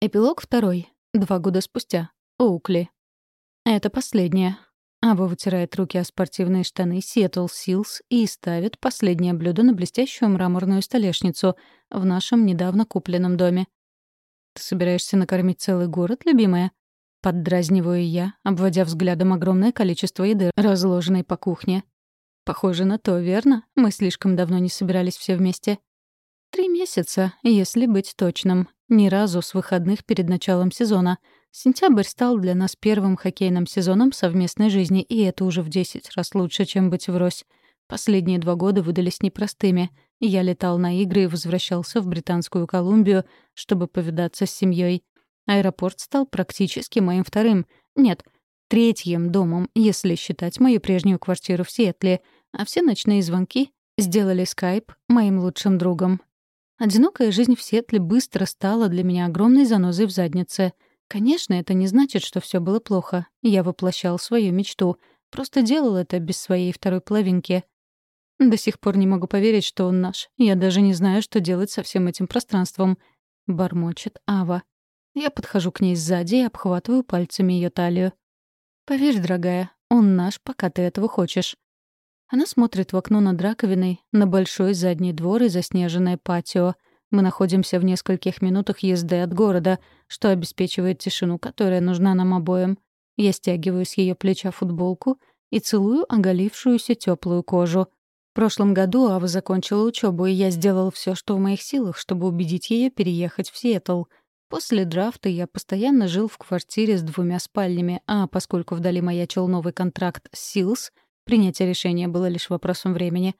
Эпилог второй. Два года спустя. Оукли. Это последнее. Аба вытирает руки о спортивные штаны Seattle Seals и ставит последнее блюдо на блестящую мраморную столешницу в нашем недавно купленном доме. «Ты собираешься накормить целый город, любимая?» Поддразниваю я, обводя взглядом огромное количество еды, разложенной по кухне. «Похоже на то, верно? Мы слишком давно не собирались все вместе». «Три месяца, если быть точным. Ни разу с выходных перед началом сезона. Сентябрь стал для нас первым хоккейным сезоном совместной жизни, и это уже в 10 раз лучше, чем быть врозь. Последние два года выдались непростыми. Я летал на игры и возвращался в Британскую Колумбию, чтобы повидаться с семьей. Аэропорт стал практически моим вторым, нет, третьим домом, если считать мою прежнюю квартиру в Сиэтле, а все ночные звонки сделали скайп моим лучшим другом. Одинокая жизнь в Сетле быстро стала для меня огромной занозой в заднице. Конечно, это не значит, что все было плохо. Я воплощал свою мечту. Просто делал это без своей второй половинки. До сих пор не могу поверить, что он наш. Я даже не знаю, что делать со всем этим пространством. Бормочет Ава. Я подхожу к ней сзади и обхватываю пальцами ее талию. «Поверь, дорогая, он наш, пока ты этого хочешь. Она смотрит в окно над раковиной, на большой задний двор и заснеженное патио. Мы находимся в нескольких минутах езды от города, что обеспечивает тишину, которая нужна нам обоим. Я стягиваю с ее плеча футболку и целую оголившуюся теплую кожу. В прошлом году Ава закончила учебу, и я сделал все, что в моих силах, чтобы убедить ее переехать в Сиэтл. После драфта я постоянно жил в квартире с двумя спальнями, а поскольку вдали маячил новый контракт с Силс — Принятие решения было лишь вопросом времени.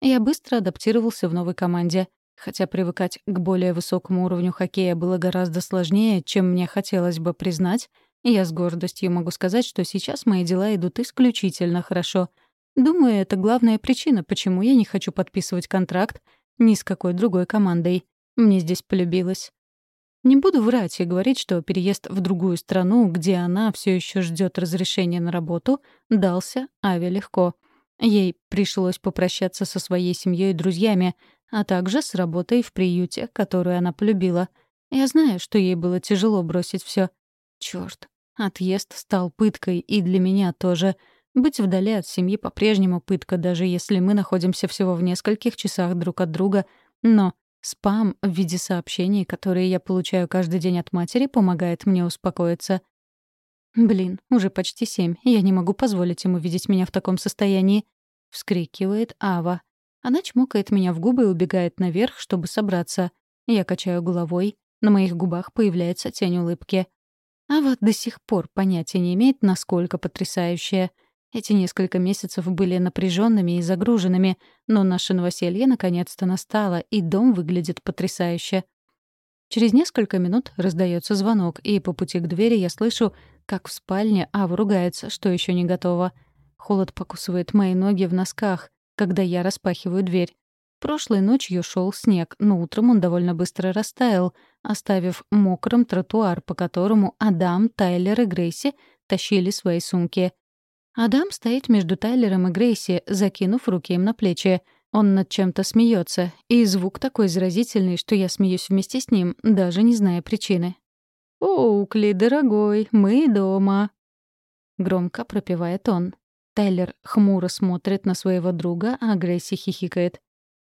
Я быстро адаптировался в новой команде. Хотя привыкать к более высокому уровню хоккея было гораздо сложнее, чем мне хотелось бы признать, я с гордостью могу сказать, что сейчас мои дела идут исключительно хорошо. Думаю, это главная причина, почему я не хочу подписывать контракт ни с какой другой командой. Мне здесь полюбилось. Не буду врать и говорить, что переезд в другую страну, где она все еще ждет разрешения на работу, дался Аве легко. Ей пришлось попрощаться со своей семьей и друзьями, а также с работой в приюте, которую она полюбила. Я знаю, что ей было тяжело бросить все. Черт, отъезд стал пыткой и для меня тоже. Быть вдали от семьи по-прежнему пытка, даже если мы находимся всего в нескольких часах друг от друга. Но Спам в виде сообщений, которые я получаю каждый день от матери, помогает мне успокоиться. «Блин, уже почти семь, я не могу позволить ему видеть меня в таком состоянии», — вскрикивает Ава. Она чмокает меня в губы и убегает наверх, чтобы собраться. Я качаю головой, на моих губах появляется тень улыбки. Ава до сих пор понятия не имеет, насколько потрясающая — эти несколько месяцев были напряженными и загруженными, но наше новоселье наконец-то настало, и дом выглядит потрясающе. Через несколько минут раздается звонок, и по пути к двери я слышу, как в спальне Ава ругается, что еще не готова. Холод покусывает мои ноги в носках, когда я распахиваю дверь. Прошлой ночью шел снег, но утром он довольно быстро растаял, оставив мокрым тротуар, по которому Адам, Тайлер и Грейси тащили свои сумки. Адам стоит между Тайлером и Грейси, закинув руки им на плечи. Он над чем-то смеется, и звук такой заразительный, что я смеюсь вместе с ним, даже не зная причины. «Оукли, дорогой, мы дома!» Громко пропевает он. Тайлер хмуро смотрит на своего друга, а Грейси хихикает.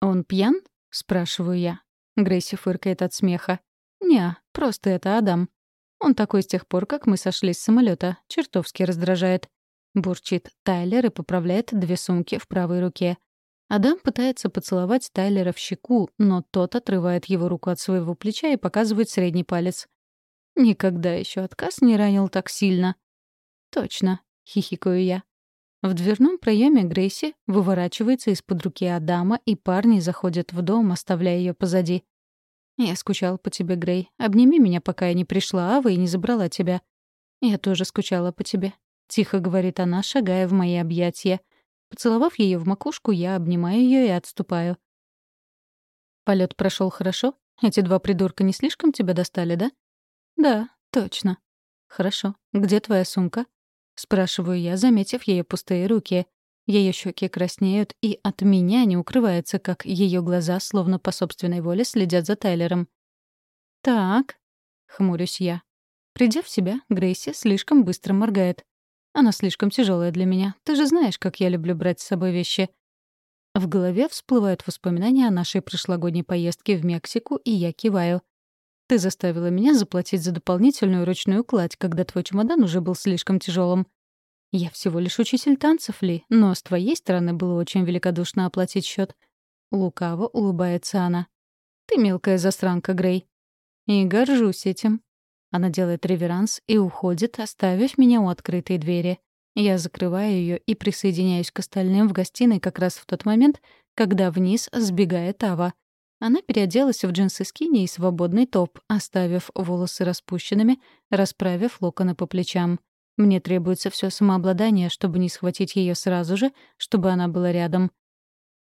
«Он пьян?» — спрашиваю я. Грейси фыркает от смеха. «Не, просто это Адам. Он такой с тех пор, как мы сошли с самолета, чертовски раздражает. Бурчит Тайлер и поправляет две сумки в правой руке. Адам пытается поцеловать Тайлера в щеку, но тот отрывает его руку от своего плеча и показывает средний палец. Никогда еще отказ не ранил так сильно. «Точно», — хихикаю я. В дверном проеме Грейси выворачивается из-под руки Адама, и парни заходят в дом, оставляя ее позади. «Я скучал по тебе, Грей. Обними меня, пока я не пришла, Ава, и не забрала тебя». «Я тоже скучала по тебе. — тихо говорит она, шагая в мои объятия. Поцеловав ее в макушку, я обнимаю ее и отступаю. Полет прошел хорошо? Эти два придурка не слишком тебя достали, да? Да, точно. Хорошо. Где твоя сумка? Спрашиваю я, заметив ее пустые руки. Ее щеки краснеют, и от меня не укрывается, как ее глаза, словно по собственной воле, следят за Тайлером. Так. Хмурюсь я. Придя в себя, Грейси слишком быстро моргает. Она слишком тяжелая для меня. Ты же знаешь, как я люблю брать с собой вещи. В голове всплывают воспоминания о нашей прошлогодней поездке в Мексику, и я киваю. Ты заставила меня заплатить за дополнительную ручную кладь, когда твой чемодан уже был слишком тяжелым. Я всего лишь учитель танцев, Ли, но с твоей стороны было очень великодушно оплатить счет. Лукаво улыбается она. Ты мелкая засранка, Грей. И горжусь этим. Она делает реверанс и уходит, оставив меня у открытой двери. Я закрываю ее и присоединяюсь к остальным в гостиной как раз в тот момент, когда вниз сбегает Ава. Она переоделась в джинсы скини и свободный топ, оставив волосы распущенными, расправив локоны по плечам. Мне требуется все самообладание, чтобы не схватить ее сразу же, чтобы она была рядом.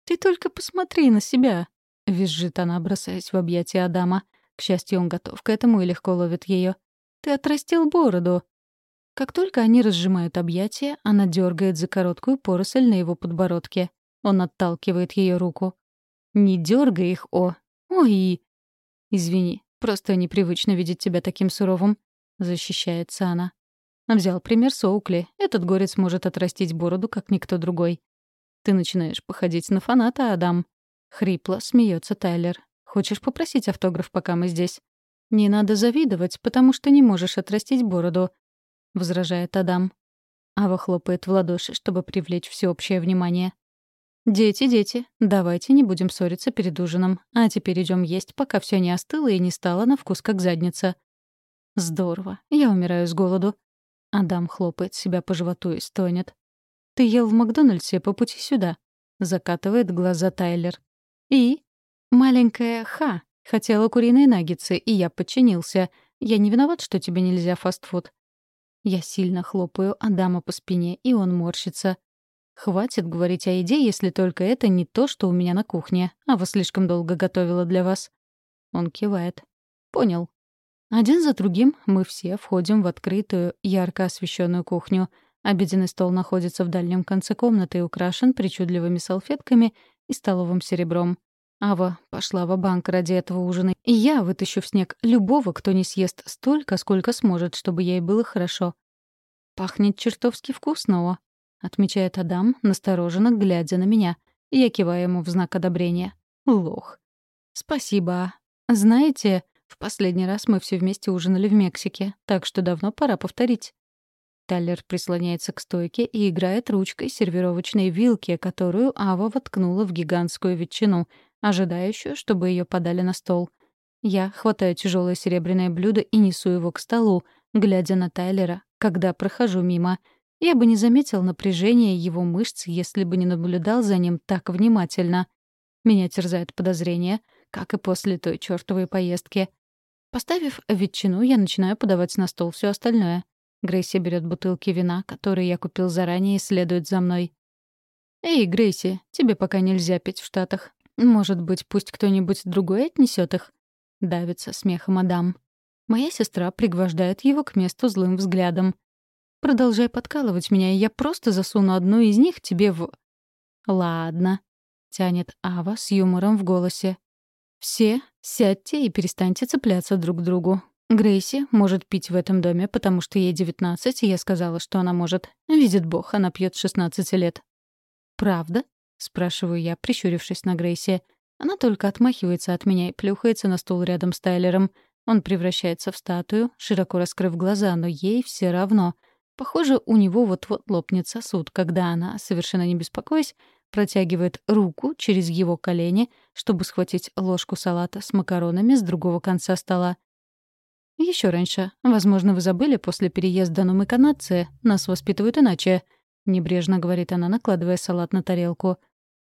«Ты только посмотри на себя!» — визжит она, бросаясь в объятия Адама. К счастью, он готов к этому и легко ловит ее. «Ты отрастил бороду!» Как только они разжимают объятия, она дергает за короткую поросль на его подбородке. Он отталкивает ее руку. «Не дергай их, О! Ой!» «Извини, просто непривычно видеть тебя таким суровым», — защищается она. Взял пример Соукли. Этот горец может отрастить бороду, как никто другой. Ты начинаешь походить на фаната, Адам. Хрипло смеется Тайлер. Хочешь попросить автограф, пока мы здесь? Не надо завидовать, потому что не можешь отрастить бороду, возражает Адам. Ава хлопает в ладоши, чтобы привлечь всеобщее внимание. «Дети, дети, давайте не будем ссориться перед ужином. А теперь идем есть, пока все не остыло и не стало на вкус как задница». «Здорово. Я умираю с голоду. Адам хлопает себя по животу и стонет. «Ты ел в Макдональдсе по пути сюда?» — закатывает глаза Тайлер. «И?» «Маленькая Ха хотела куриные наггетсы, и я подчинился. Я не виноват, что тебе нельзя фастфуд». Я сильно хлопаю Адама по спине, и он морщится. «Хватит говорить о еде, если только это не то, что у меня на кухне, а вы слишком долго готовила для вас». Он кивает. «Понял. Один за другим мы все входим в открытую, ярко освещенную кухню. Обеденный стол находится в дальнем конце комнаты и украшен причудливыми салфетками и столовым серебром. Ава пошла в банк ради этого ужина, и я вытащу в снег любого, кто не съест столько, сколько сможет, чтобы ей было хорошо. «Пахнет чертовски вкусно», — отмечает Адам, настороженно глядя на меня. Я киваю ему в знак одобрения. Лох. «Спасибо. Знаете, в последний раз мы все вместе ужинали в Мексике, так что давно пора повторить. Таллер прислоняется к стойке и играет ручкой сервировочной вилки, которую Ава воткнула в гигантскую ветчину, ожидающую, чтобы ее подали на стол. Я хватаю тяжелое серебряное блюдо и несу его к столу, глядя на Тайлера, когда прохожу мимо. Я бы не заметил напряжения его мышц, если бы не наблюдал за ним так внимательно. Меня терзает подозрение, как и после той чертовой поездки. Поставив ветчину, я начинаю подавать на стол все остальное. Грейси берет бутылки вина, которые я купил заранее, и следует за мной. «Эй, Грейси, тебе пока нельзя пить в Штатах. Может быть, пусть кто-нибудь другой отнесет их?» Давится смехом Адам. Моя сестра пригвождает его к месту злым взглядом. «Продолжай подкалывать меня, и я просто засуну одну из них тебе в...» «Ладно», — тянет Ава с юмором в голосе. «Все сядьте и перестаньте цепляться друг к другу. Грейси может пить в этом доме, потому что ей 19, и я сказала, что она может. Видит Бог, она пьет 16 лет». «Правда?» — спрашиваю я, прищурившись на Грейси. Она только отмахивается от меня и плюхается на стул рядом с Тайлером. Он превращается в статую, широко раскрыв глаза, но ей все равно. Похоже, у него вот-вот лопнет сосуд, когда она, совершенно не беспокоясь, протягивает руку через его колени, чтобы схватить ложку салата с макаронами с другого конца стола. Еще раньше. Возможно, вы забыли, после переезда, но мы канадцы. Нас воспитывают иначе», — небрежно говорит она, накладывая салат на тарелку.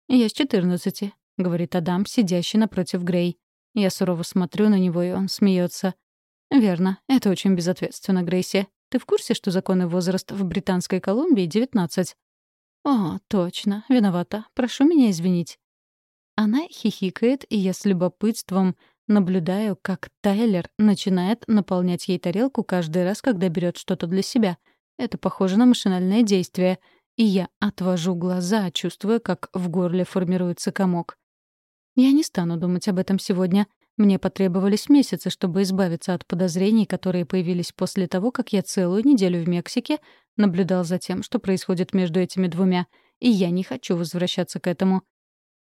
«Я с четырнадцати», — говорит Адам, сидящий напротив Грей. Я сурово смотрю на него, и он смеется. «Верно. Это очень безответственно, Грейси. Ты в курсе, что законный возраст в Британской Колумбии — девятнадцать?» «О, точно. Виновата. Прошу меня извинить». Она хихикает, и я с любопытством наблюдаю, как Тайлер начинает наполнять ей тарелку каждый раз, когда берет что-то для себя. Это похоже на машинальное действие. И я отвожу глаза, чувствуя, как в горле формируется комок. Я не стану думать об этом сегодня. Мне потребовались месяцы, чтобы избавиться от подозрений, которые появились после того, как я целую неделю в Мексике наблюдал за тем, что происходит между этими двумя, и я не хочу возвращаться к этому.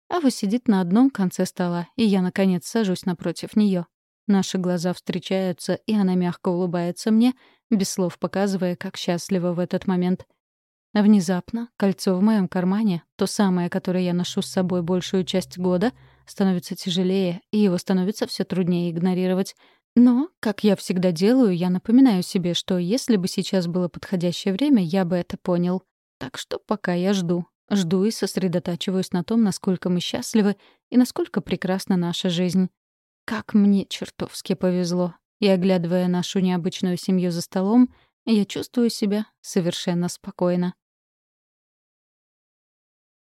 Ава сидит на одном конце стола, и я, наконец, сажусь напротив нее. Наши глаза встречаются, и она мягко улыбается мне, без слов показывая, как счастлива в этот момент. Внезапно кольцо в моем кармане, то самое, которое я ношу с собой большую часть года, становится тяжелее, и его становится все труднее игнорировать. Но, как я всегда делаю, я напоминаю себе, что если бы сейчас было подходящее время, я бы это понял. Так что пока я жду. Жду и сосредотачиваюсь на том, насколько мы счастливы и насколько прекрасна наша жизнь. Как мне чертовски повезло. И, оглядывая нашу необычную семью за столом, я чувствую себя совершенно спокойно.